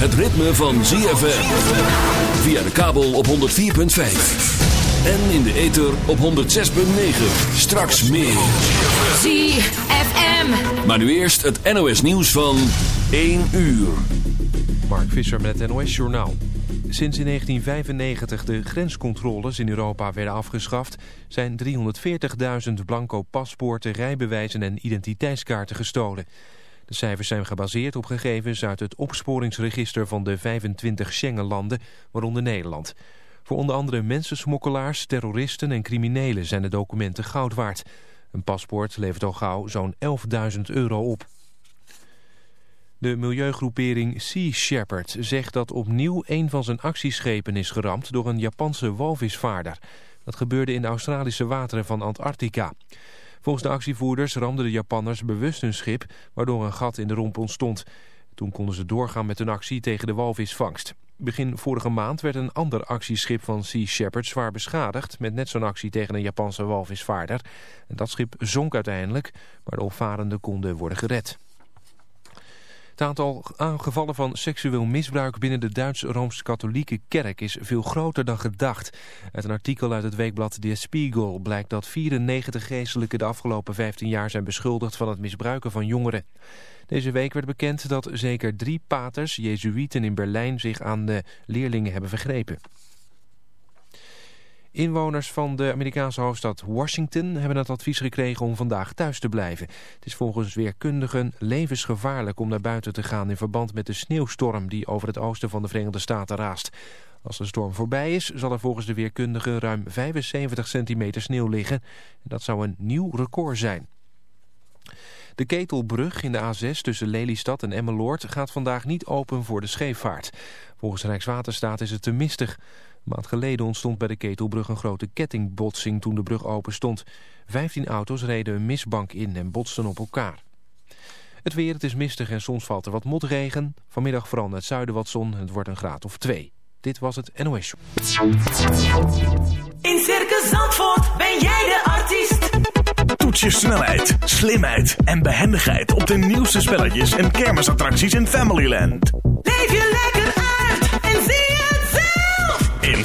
het ritme van ZFM. Via de kabel op 104.5. En in de ether op 106.9. Straks meer. ZFM. Maar nu eerst het NOS nieuws van 1 uur. Mark Visser met het NOS Journaal. Sinds in 1995 de grenscontroles in Europa werden afgeschaft... zijn 340.000 blanco paspoorten, rijbewijzen en identiteitskaarten gestolen. De cijfers zijn gebaseerd op gegevens uit het opsporingsregister van de 25 Schengenlanden, waaronder Nederland. Voor onder andere mensensmokkelaars, terroristen en criminelen zijn de documenten goud waard. Een paspoort levert al gauw zo'n 11.000 euro op. De milieugroepering Sea Shepherd zegt dat opnieuw een van zijn actieschepen is geramd door een Japanse walvisvaarder. Dat gebeurde in de Australische wateren van Antarctica. Volgens de actievoerders ramden de Japanners bewust hun schip, waardoor een gat in de romp ontstond. Toen konden ze doorgaan met hun actie tegen de walvisvangst. Begin vorige maand werd een ander actieschip van Sea Shepherd zwaar beschadigd... met net zo'n actie tegen een Japanse walvisvaarder. Dat schip zonk uiteindelijk, maar de opvarenden konden worden gered. Het aantal aangevallen van seksueel misbruik binnen de Duits-Rooms-Katholieke Kerk is veel groter dan gedacht. Uit een artikel uit het weekblad Der Spiegel blijkt dat 94 geestelijken de afgelopen 15 jaar zijn beschuldigd van het misbruiken van jongeren. Deze week werd bekend dat zeker drie paters, jezuïeten in Berlijn, zich aan de leerlingen hebben vergrepen. Inwoners van de Amerikaanse hoofdstad Washington hebben het advies gekregen om vandaag thuis te blijven. Het is volgens weerkundigen levensgevaarlijk om naar buiten te gaan in verband met de sneeuwstorm die over het oosten van de Verenigde Staten raast. Als de storm voorbij is, zal er volgens de weerkundigen ruim 75 centimeter sneeuw liggen. Dat zou een nieuw record zijn. De Ketelbrug in de A6 tussen Lelystad en Emmeloord gaat vandaag niet open voor de scheepvaart. Volgens Rijkswaterstaat is het te mistig. Maand geleden ontstond bij de Ketelbrug een grote kettingbotsing toen de brug open stond. Vijftien auto's reden een misbank in en botsten op elkaar. Het weer, het is mistig en soms valt er wat motregen. Vanmiddag vooral naar het zuiden wat zon, het wordt een graad of twee. Dit was het NOS Show. In Circus Zandvoort ben jij de artiest. Toets je snelheid, slimheid en behendigheid op de nieuwste spelletjes en kermisattracties in Familyland. Leef je lekker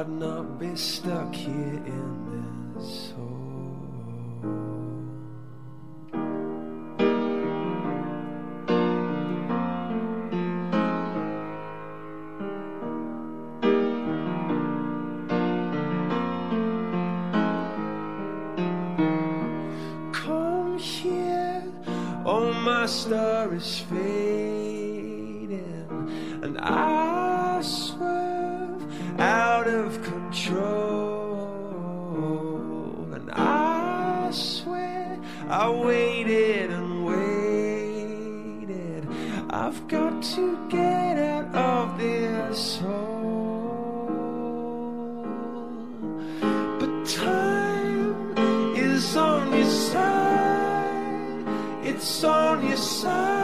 I'd not be stuck here in this hole. Come here, oh my star is fading, and I swerve out of control. And I swear I waited and waited. I've got to get out of this hole. But time is on your side. It's on your side.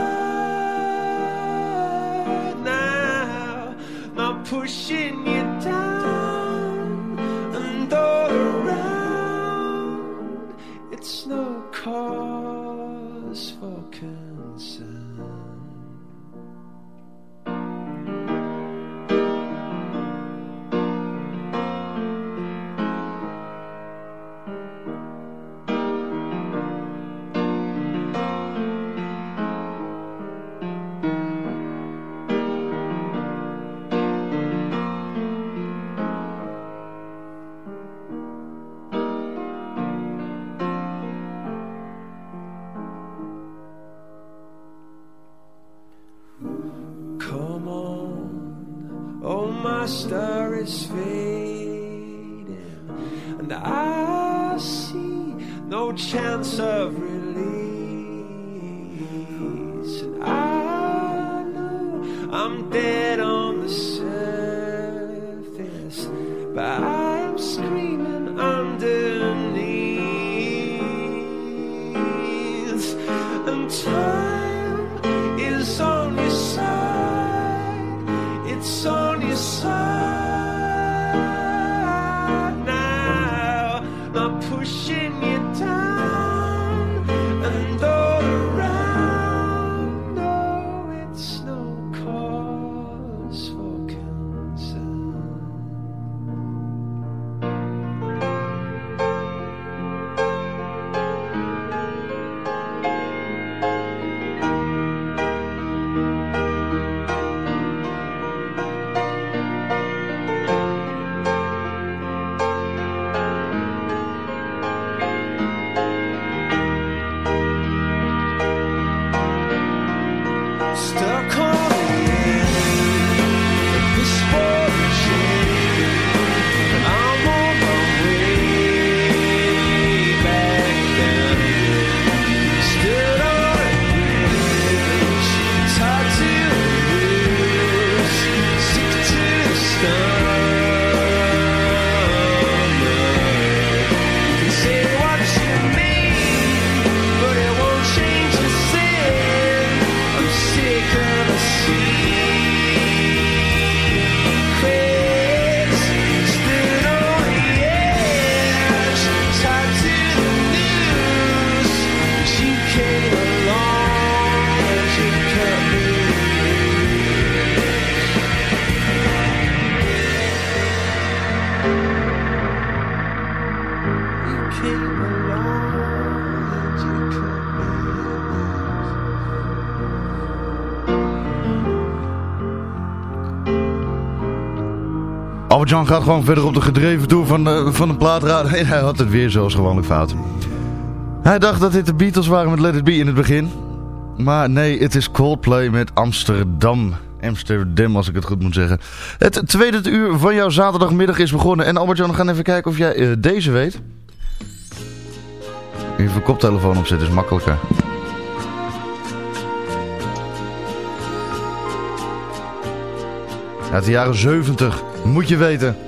i'm pushing you down. Ga gaat gewoon verder op de gedreven toer van, uh, van een plaatraad. En hij had het weer zoals gewoonlijk fout. Hij dacht dat dit de Beatles waren met Let It Be in het begin. Maar nee, het is Coldplay met Amsterdam. Amsterdam, als ik het goed moet zeggen. Het tweede uur van jouw zaterdagmiddag is begonnen. En Albert-Jan, gaan even kijken of jij eh, deze weet. Even koptelefoon opzetten is makkelijker. Uit de jaren 70. Moet je weten.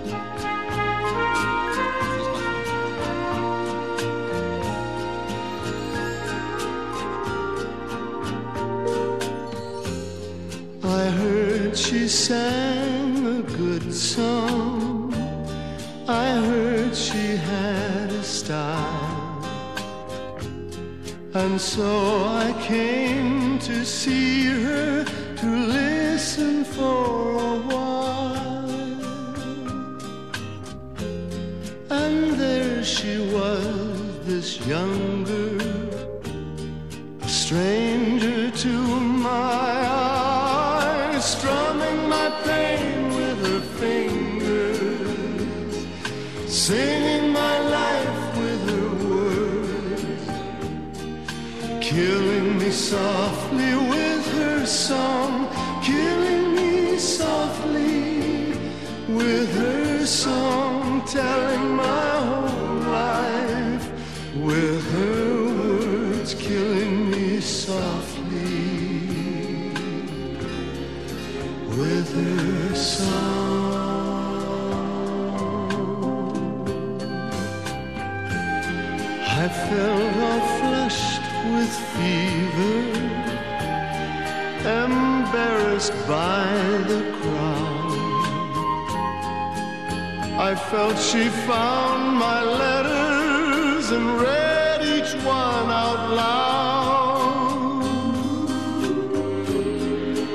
I felt she found my letters and read each one out loud.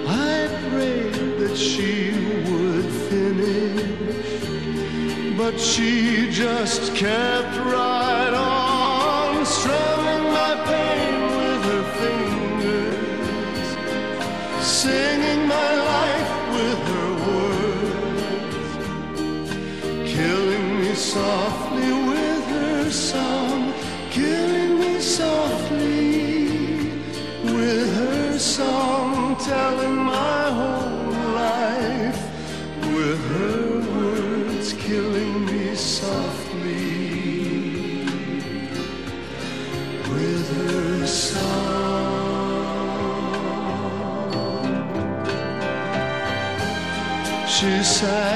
I prayed that she would finish, but she just kept right on, strumming my pain with her fingers, singing. spelling my whole life with her words killing me softly with her song. She said.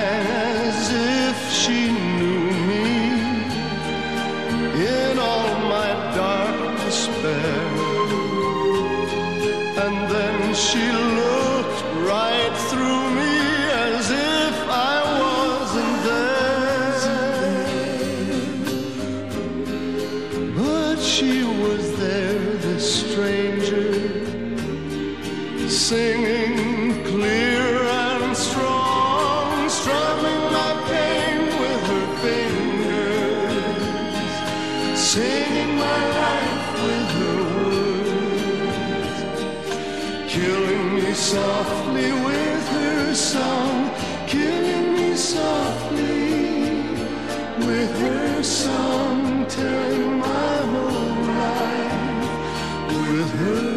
of her.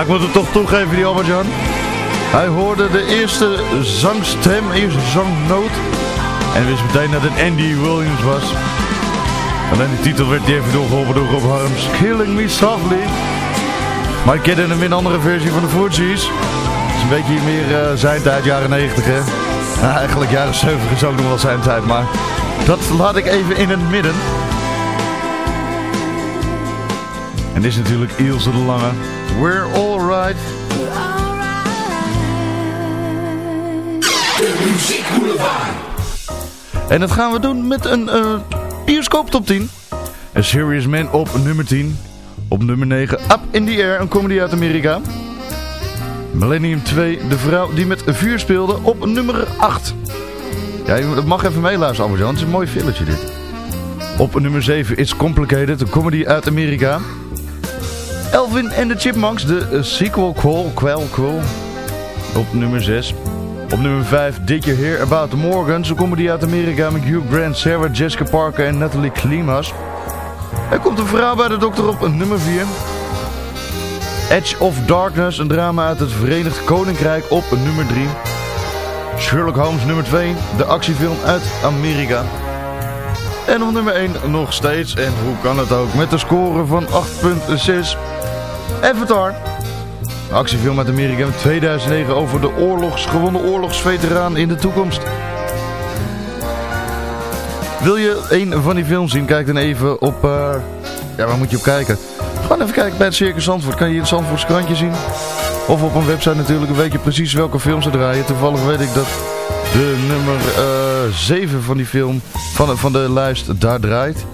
Ik moet het toch toegeven, die Albert-Jan. Hij hoorde de eerste zangstem, eerste zangnoot. En wist meteen dat het Andy Williams was. Alleen de titel werd even doorgeholpen door Rob Harms. Killing Me Softly. Maar ik kende hem in een andere versie van de Fugees. Het is een beetje meer eh, zijn tijd, jaren 90 hè. Nou, eigenlijk jaren 70 is ook nog wel zijn tijd, maar dat laat ik even in het midden. En dit is natuurlijk Ilse de Lange. We're alright. En dat gaan we doen met een eh bioscoop top 10. A Serious Man op nummer 10. Op nummer 9 Up in the Air, een comedy uit Amerika. Millennium 2, de vrouw die met vuur speelde, op nummer 8. Ja, je mag even meeluisteren, Albert-Jan. Het is een mooi filletje dit. Op nummer 7 It's Complicated, een comedy uit Amerika. Elvin en de Chipmunks, de eh, sequel Qual, Qual, Qual. Op nummer 6. Op nummer 5 Did You Hear About the Morgans, een comedy uit Amerika met Hugh Grant, Sarah Jessica Parker en Natalie Klimas. Er komt een vrouw bij de dokter op nummer 4. Edge of Darkness, een drama uit het Verenigd Koninkrijk op nummer 3. Sherlock Holmes nummer 2, de actiefilm uit Amerika. En op nummer 1 nog steeds, en hoe kan het ook, met de score van 8.6. Avatar. Actiefilm uit Amerika in 2009 over de oorlogs, gewonnen oorlogsveteraan in de toekomst. Wil je een van die films zien, kijk dan even op... eh, ja, waar moet je op kijken? Gewoon even kijken bij het Circus Zandvoort. Kan je het Zandvoorts krantje zien. Of op een website natuurlijk. Weet je precies welke films ze draaien. Toevallig weet ik dat de nummer 7 van die film, van, van de lijst, daar draait.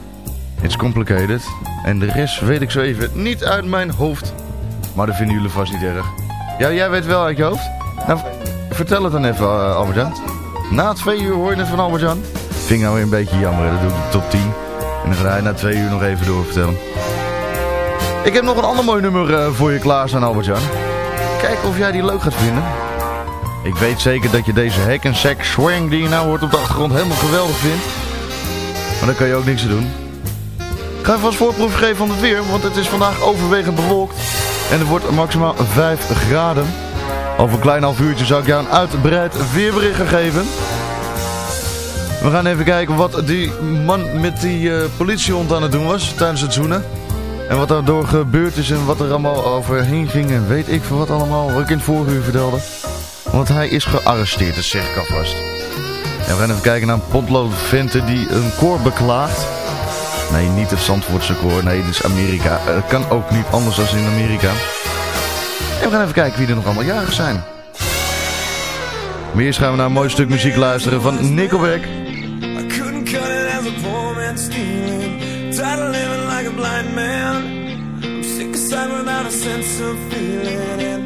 It's Complicated. En de rest weet ik zo even niet uit mijn hoofd. Maar dat vinden jullie vast niet erg. Ja, jij weet wel uit je hoofd? Nou, vertel het dan even, uh, Albert-Jan. Na twee uur hoor je het van Albert-Jan. Vind ik nou weer een beetje jammer. Dat doe ik de top 10. En dan ga hij na twee uur nog even doorvertellen. Ik heb nog een ander mooi nummer eh, voor je klaarstaan, Albert-Jan. Kijk of jij die leuk gaat vinden. Ik weet zeker dat je deze hack and sack swing die je nou hoort op de achtergrond helemaal geweldig vindt. Maar daar kan je ook niks aan doen. Ik ga even als voorproef geven van het weer, want het is vandaag overwegend bewolkt. En het wordt maximaal 5 graden. Over een klein half uurtje zou ik jou een uitbreid weerbericht gaan geven. We gaan even kijken wat die man met die eh, politiehond aan het doen was tijdens het zoenen. En wat daardoor gebeurd is en wat er allemaal overheen ging en weet ik veel wat allemaal, wat ik in het vorige uur vertelde. Want hij is gearresteerd, dat zeg ik alvast. En we gaan even kijken naar een potloodvente die een koor beklaagt. Nee, niet het Zandvoortse koor, nee, dit is Amerika. Eh, Het kan ook niet anders dan in Amerika. En we gaan even kijken wie er nog allemaal jarig zijn. Maar eerst gaan we naar een mooi stuk muziek luisteren van Nickelback. Blind man. Feeling.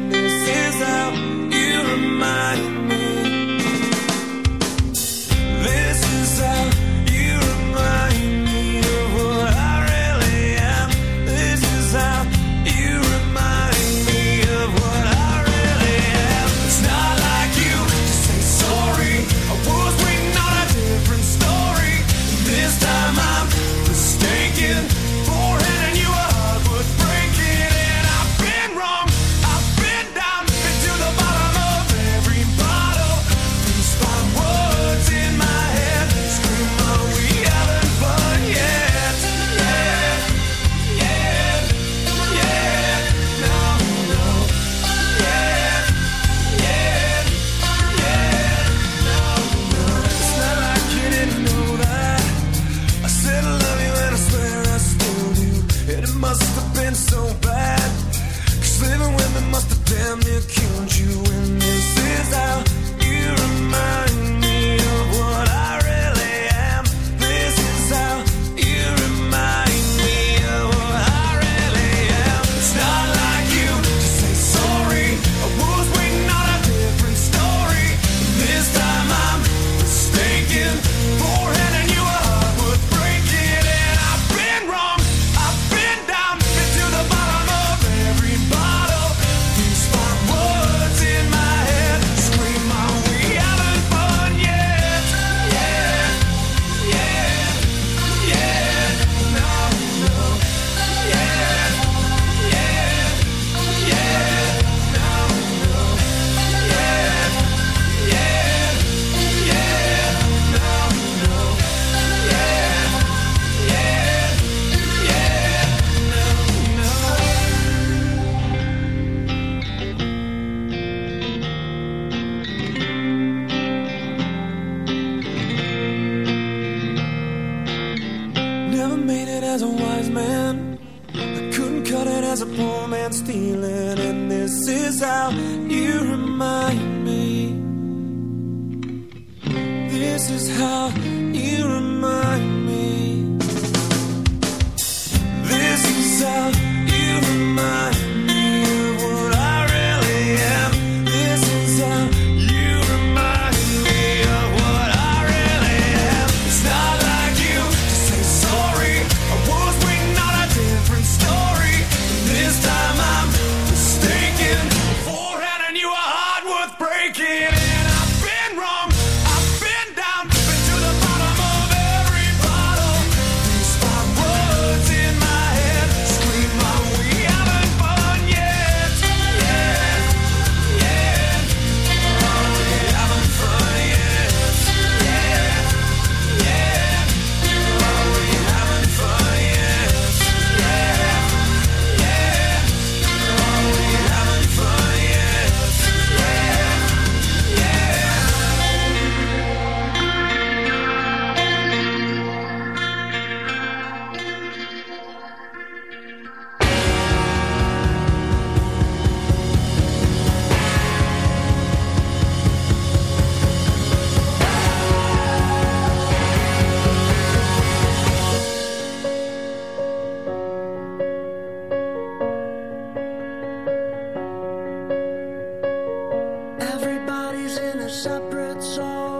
separate souls oh.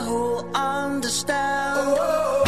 who understand. Oh.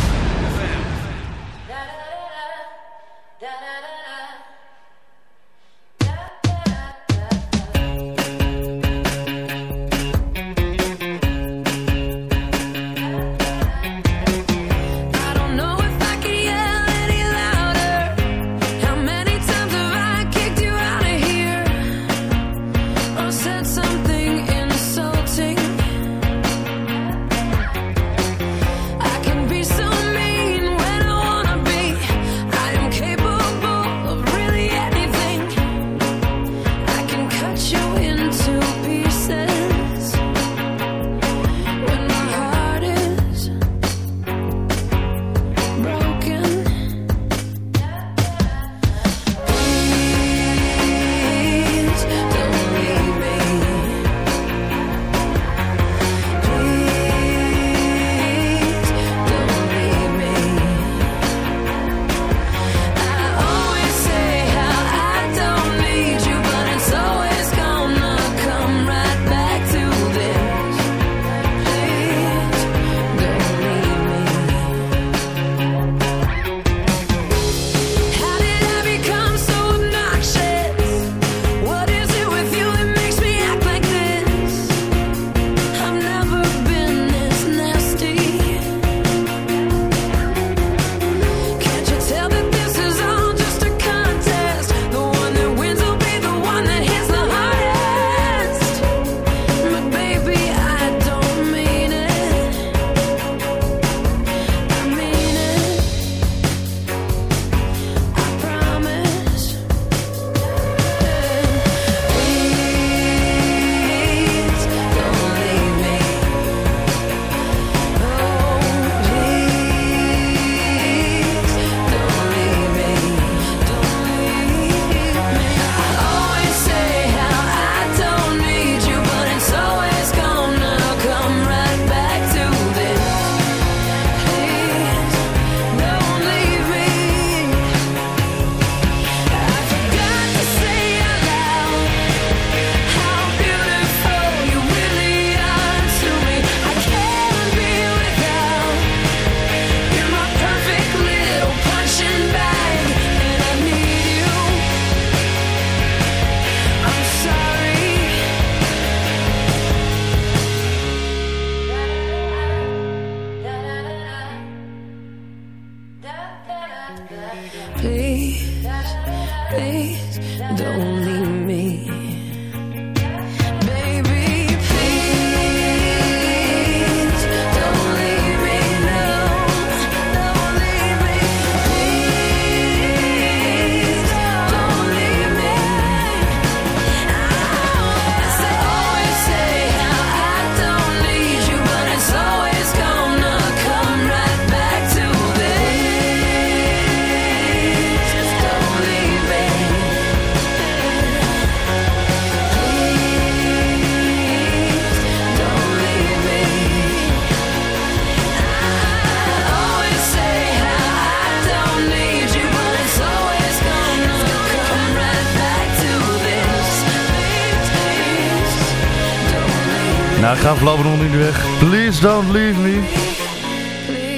Ga voorlopig nog niet weg. Please don't leave me.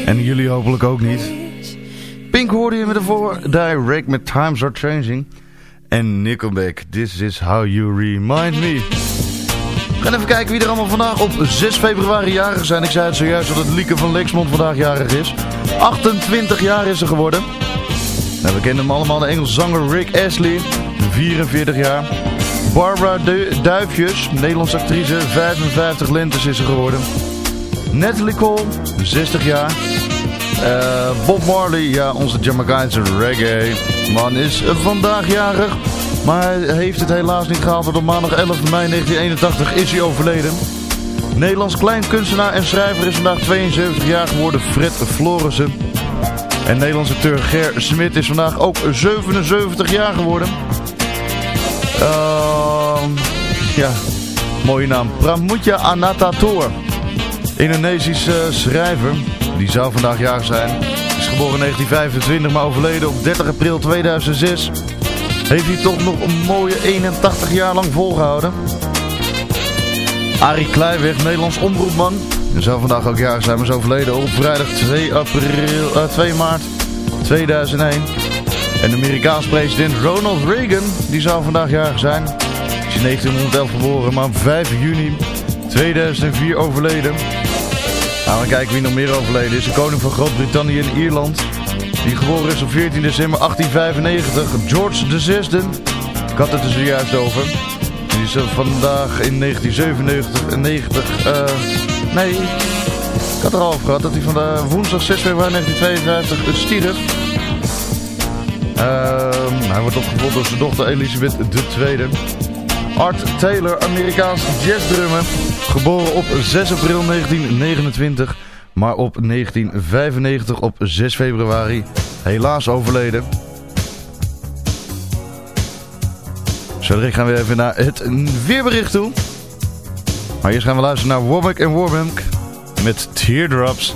En jullie hopelijk ook niet. Pink hoorde je met de voor Direct met Times Are Changing. En Nickelback, This Is How You Remind Me. We gaan even kijken wie er allemaal vandaag op 6 februari jarig zijn. Ik zei het zojuist dat het Lieke van Lexmond vandaag jarig is. 28 jaar is ze geworden. Nou, we kennen hem allemaal, de Engelse zanger Rick Astley, 44 jaar. Barbara Du- Duifjes, Nederlandse actrice, 55 lentes is ze geworden. Natalie Cole, 60 jaar. Eh, Bob Marley, ja, onze Jamaicaanse reggae man is vandaag jarig. Maar hij heeft het helaas niet gehaald, want op maandag 11 mei 1981 is hij overleden. Nederlands kleinkunstenaar en schrijver is vandaag 72 jaar geworden, Fred Florissen. En Nederlandse acteur Ger Smit is vandaag ook 77 jaar geworden. Ehm, ja, mooie naam. Pramudja Anatator. Indonesisch eh, schrijver. Die zou vandaag jarig zijn. Is geboren in 1925, maar overleden op 30 april 2006. Heeft hij toch nog een mooie 81 jaar lang volgehouden. Arie Kleiweg, Nederlands omroepman. Zou vandaag ook jarig zijn, maar is overleden op vrijdag 2, april, eh, 2 maart 2001. En de Amerikaans president Ronald Reagan, die zou vandaag jarig zijn. Hij is in 1911 geboren, maar op 5 juni 2004 overleden. Nou, we kijken wie nog meer overleden is. De koning van Groot-Brittannië en Ierland. Die geboren is op 14 december 1895. George VI. Ik had het er zojuist over. Die is eh, vandaag in 1997 en 90... eh, nee, ik had er al over gehad dat hij vandaag woensdag 6 februari 1952 stierf. Ehm, hij wordt opgevolgd door zijn dochter Elisabeth II. Art Taylor, Amerikaans jazzdrummer. Geboren op 6 april 1929, maar op 1995 op 6 februari helaas overleden. Zo direct gaan we even naar het weerbericht toe. Maar eerst gaan we luisteren naar Warwick en Warwick met Teardrops.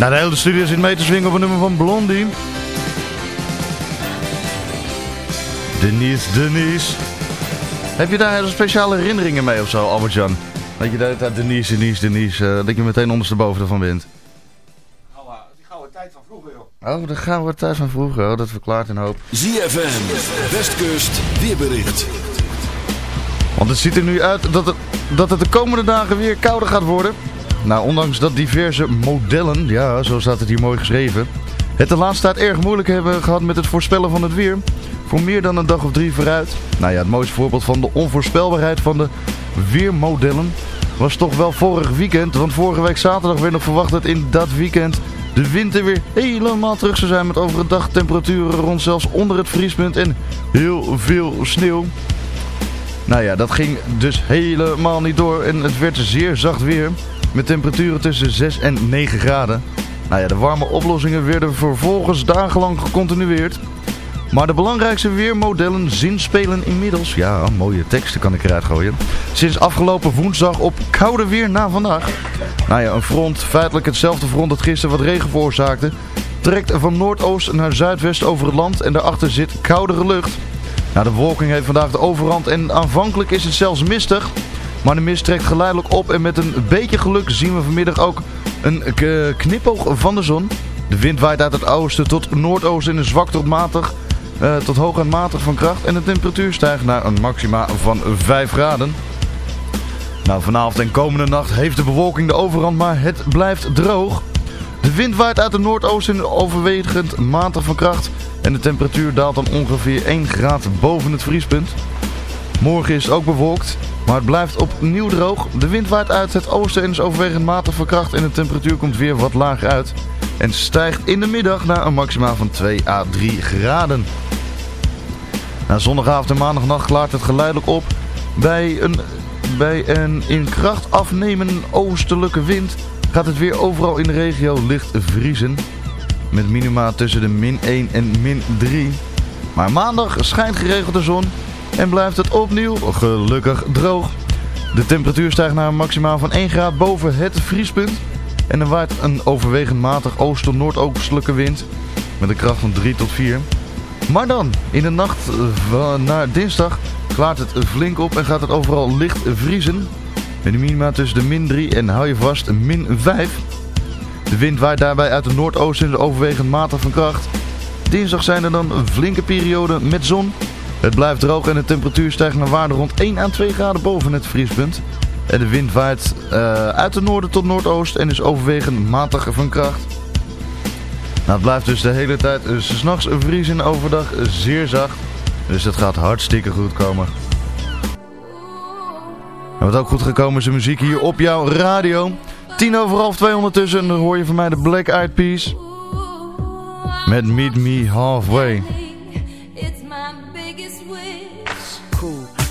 Nou, de hele studio zit mee te swingen op een nummer van Blondie. Denise, Denise. Heb je daar hele speciale herinneringen mee of zo, Albert-Jan? Dat je de tijd Denise, Denise, Denise, eh, dat je meteen ondersteboven ervan bent. Die gouden tijd van vroeger, joh. Oh, daar gaan we thuis van vroeger. Oh, dat verklaart een hoop. ZFM. Westkust weerbericht. Want het ziet er nu uit dat het, dat het de komende dagen weer kouder gaat worden. Nou, ondanks dat diverse modellen, ja, zo staat het hier mooi geschreven, het de laatste tijd erg moeilijk hebben gehad met het voorspellen van het weer. Voor meer dan een dag of drie vooruit. Nou ja, het mooiste voorbeeld van de onvoorspelbaarheid van de weermodellen was toch wel vorig weekend. Want vorige week zaterdag werd nog verwacht dat in dat weekend de winter weer helemaal terug zou zijn. Met overdag temperaturen rond zelfs onder het vriespunt en heel veel sneeuw. Nou ja, dat ging dus helemaal niet door en het werd zeer zacht weer. Met temperaturen tussen 6 en 9 graden. Nou ja, de warme oplossingen werden vervolgens dagenlang gecontinueerd. Maar de belangrijkste weermodellen zinspelen inmiddels. Ja, mooie teksten kan ik eruit gooien. Sinds afgelopen woensdag op koude weer na vandaag. Nou ja, een front, feitelijk hetzelfde front dat gisteren wat regen veroorzaakte, trekt van noordoost naar zuidwest over het land en daarachter zit koudere lucht. Nou, de bewolking heeft vandaag de overhand en aanvankelijk is het zelfs mistig. Maar de mist trekt geleidelijk op en met een beetje geluk zien we vanmiddag ook een knipoog van de zon. De wind waait uit het oosten tot noordoosten in een zwak tot matig, eh, tot hoog en matig van kracht. En de temperatuur stijgt naar een maxima van 5 graden. Nou, vanavond en komende nacht heeft de bewolking de overhand, maar het blijft droog. De wind waait uit het noordoosten in overwegend matig van kracht. En de temperatuur daalt dan ongeveer 1 graad boven het vriespunt. Morgen is het ook bewolkt, maar het blijft opnieuw droog. De wind waait uit het oosten en is overwegend matig van kracht. En de temperatuur komt weer wat lager uit. En stijgt in de middag naar een maxima van 2 à 3 graden. Na zondagavond en maandagnacht klaart het geleidelijk op. Bij een, bij een in kracht afnemende oostelijke wind gaat het weer overal in de regio licht vriezen. Met minima tussen de min 1 en min 3. Maar maandag schijnt geregeld de zon en blijft het opnieuw gelukkig droog. De temperatuur stijgt naar een maximaal van 1 graad boven het vriespunt. En er waait een overwegend matig oost- tot noordoostelijke wind met een kracht van 3 tot 4. Maar dan, in de nacht van naar dinsdag, klaart het flink op en gaat het overal licht vriezen. Met een minima tussen de min 3 en hou je vast min 5. De wind waait daarbij uit de noordoosten en is overwegend matig van kracht. Dinsdag zijn er dan flinke perioden met zon. Het blijft droog en de temperatuur stijgt naar waarde rond 1 à 2 graden boven het vriespunt. En de wind waait eh, uit het noorden tot noordoost en is overwegend matig van kracht. Nou, het blijft dus de hele tijd uh, 's s'nachts vriezen en overdag zeer zacht. Dus het gaat hartstikke goed komen. En wat ook goed gekomen is de muziek hier op jouw radio. 10 over half 2 ondertussen en dan hoor je van mij de Black Eyed Peas. Met Meet Me Halfway.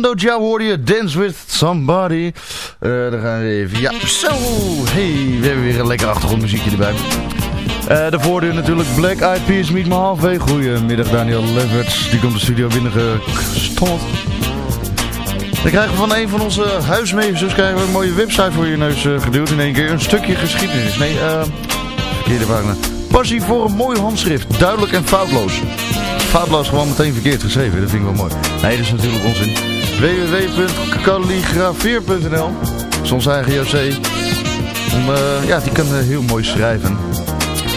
Diao hoorde je Dance With Somebody. Dan gaan we even, ja, zo. Hey, we hebben weer een lekker achtergrondmuziekje erbij. Eh daarvoor nu natuurlijk Black Eyed Peas Meet Me Halfway. Goedemiddag Daniel Leverts, die komt de studio binnengestommeld. Dan krijgen we van een van onze huismeesters krijgen we een mooie website voor je neus eh, geduwd. In één keer een stukje geschiedenis. Nee, eh, verkeerde pagina. Passie voor een mooi handschrift. Duidelijk en foutloos. Foutloos gewoon meteen verkeerd geschreven. Dat vind ik wel mooi. Nee, dat is natuurlijk onzin. www.calligrafeer.nl Soms eigen JC. Om, eh, ja, die kan eh, heel mooi schrijven.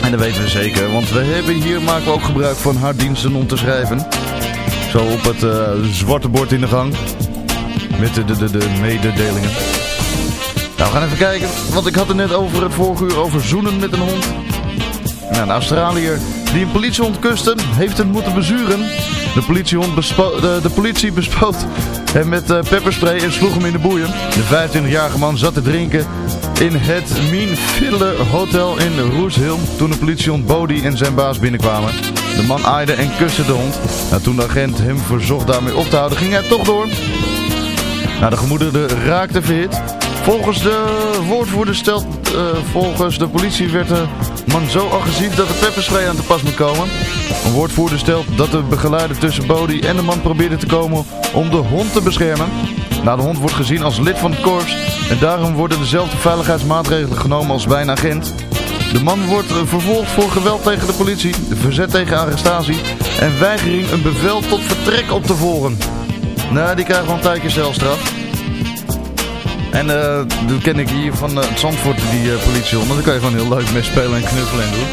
En dat weten we zeker. Want we hebben hier maken we ook gebruik van haar diensten om te schrijven. Zo op het eh, zwarte bord in de gang. Met de, de, de, de mededelingen. Nou, we gaan even kijken. Want ik had het net over het vorige uur over zoenen met een hond. Nou, een Australiër die een politiehond kuste, heeft hem moeten bezuren. De, politiehond de, politie bespoot hem met eh, pepperspray en sloeg hem in de boeien. De 25-jarige man zat te drinken in het Mean Fiddler Hotel in Roos Hill toen de politiehond Bodie en zijn baas binnenkwamen. De man aaide en kuste de hond. Nou, toen de agent hem verzocht daarmee op te houden, ging hij toch door. Nou, de gemoederen raakten verhit. Volgens de woordvoerder stelt, eh, volgens de politie werd de man zo agressief dat de pepperspray aan te pas moet komen. Een woordvoerder stelt dat de begeleider tussen Bodie en de man probeerde te komen om de hond te beschermen. Nou, de hond wordt gezien als lid van het korps en daarom worden dezelfde veiligheidsmaatregelen genomen als bij een agent. De man wordt eh, vervolgd voor geweld tegen de politie, verzet tegen arrestatie en weigering een bevel tot vertrek op te volgen. Nou, die krijgen wel een tijdje celstraf. En eh, dat ken ik hier van eh, het Zandvoort, die eh, politiehond. Daar kan je gewoon heel leuk mee spelen en knuffelen en doen.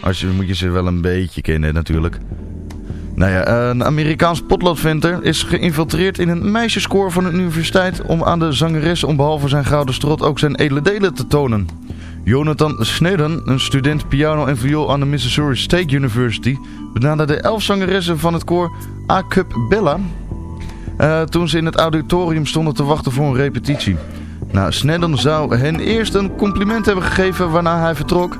Als je, moet je ze wel een beetje kennen natuurlijk. Nou ja, een Amerikaans potloodventer is geïnfiltreerd in een meisjeskoor van een universiteit... om aan de zangeres om behalve zijn gouden strot ook zijn edele delen te tonen. Jonathan Snedden, een student piano en viool aan de Missouri State University... benaderde elf zangeressen van het koor A Cup Bella... eh, toen ze in het auditorium stonden te wachten voor een repetitie. Nou, Snedden zou hen eerst een compliment hebben gegeven waarna hij vertrok...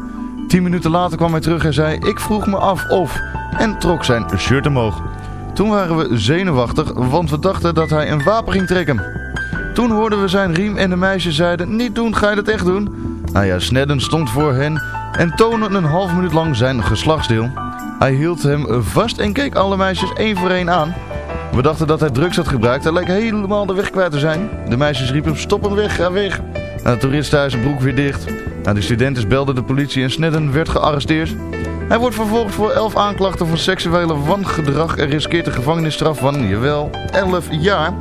Tien minuten later kwam hij terug en zei, ik vroeg me af of... En trok zijn shirt omhoog. Toen waren we zenuwachtig, want we dachten dat hij een wapen ging trekken. Toen hoorden we zijn riem en de meisjes zeiden, niet doen, ga je dat echt doen? Nou ja, Snedden stond voor hen en toonde een half minuut lang zijn geslachtsdeel. Hij hield hem vast en keek alle meisjes één voor één aan. We dachten dat hij drugs had gebruikt, hij leek helemaal de weg kwijt te zijn. De meisjes riepen, stop hem weg, ga weg. Nou, de toerist thuis zijn broek weer dicht. De studenten belden de politie en Snedden werd gearresteerd. Hij wordt vervolgd voor 11 aanklachten voor seksuele wangedrag en riskeert een gevangenisstraf van, jawel, 11 jaar.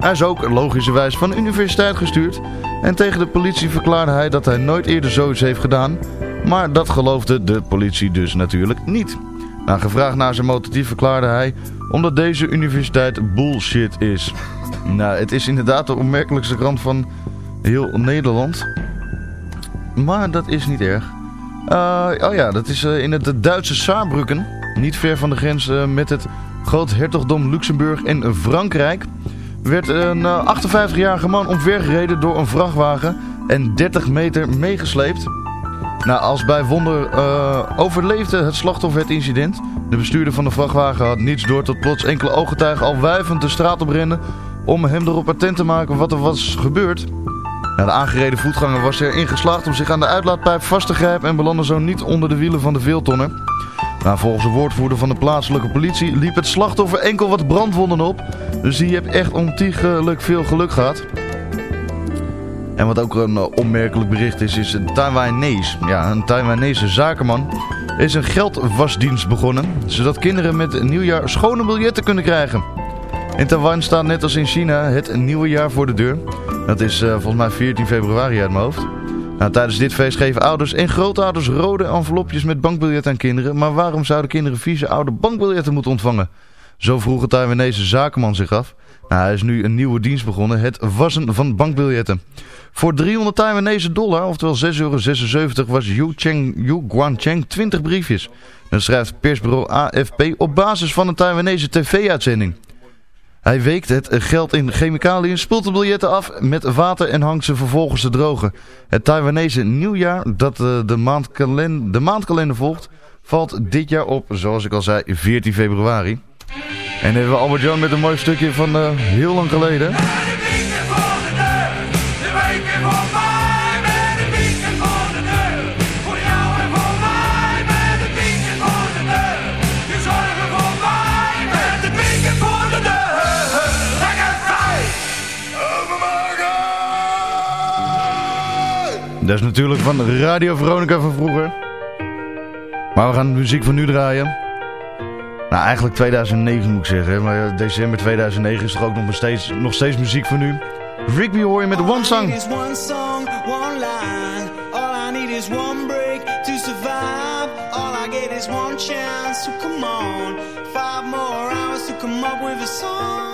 Hij is ook logischerwijs van de universiteit gestuurd en tegen de politie verklaarde hij dat hij nooit eerder zoiets heeft gedaan. Maar dat geloofde de politie dus natuurlijk niet. Na gevraagd naar zijn motief verklaarde hij omdat deze universiteit bullshit is. Nou, het is inderdaad de opmerkelijkste krant van heel Nederland. Maar dat is niet erg. Uh, oh ja, dat is uh, in het Duitse Saarbrücken. Niet ver van de grens uh, met het groot hertogdom Luxemburg en Frankrijk. Werd een 58-jarige man omvergereden door een vrachtwagen en 30 meter meegesleept. Nou, als bij wonder overleefde het slachtoffer het incident. De bestuurder van de vrachtwagen had niets door tot plots enkele ooggetuigen al wuivend de straat op rennen... om hem erop attent te maken wat er was gebeurd. De aangereden voetganger was erin geslaagd om zich aan de uitlaatpijp vast te grijpen en belandde zo niet onder de wielen van de veeltonner. Nou, volgens de woordvoerder van de plaatselijke politie liep het slachtoffer enkel wat brandwonden op. Dus die heeft echt ontiegelijk veel geluk gehad. En wat ook een uh, onmerkelijk bericht is, is een Taiwanese. Ja, een Taiwanese zakenman is een geldwasdienst begonnen, zodat kinderen met nieuwjaar schone biljetten kunnen krijgen. In Taiwan staat net als in China het nieuwe jaar voor de deur. Dat is uh, volgens mij 14 februari uit mijn hoofd. Nou, tijdens dit feest geven ouders en grootouders rode envelopjes met bankbiljetten aan kinderen. Maar waarom zouden kinderen vieze oude bankbiljetten moeten ontvangen? Zo vroeg een Taiwanese zakenman zich af. Nou, hij is nu een nieuwe dienst begonnen, het wassen van bankbiljetten. Voor 300 Taiwanese dollar, oftewel 6,76 euro, was Yu, Cheng, Yu Guangcheng 20 briefjes. Dat schrijft persbureau AFP op basis van een Taiwanese tv-uitzending. Hij weekt het geld in chemicaliën, spoelt de biljetten af met water en hangt ze vervolgens te drogen. Het Taiwanese nieuwjaar dat de, maandkalender, de maandkalender volgt, valt dit jaar op, zoals ik al zei, 14 februari. En dan hebben we Albert Jan met een mooi stukje van eh, heel lang geleden. Dat is natuurlijk van Radio Veronica van vroeger. Maar we gaan de muziek van nu draaien. Nou, eigenlijk 2009 moet ik zeggen. Maar eh, december 2009 is er ook nog steeds, nog steeds muziek van nu. Rigby hoor je met One Song. is one song, one line. All I need is one break to survive. All I get is one chance, so come on. Five more hours to come up with a song.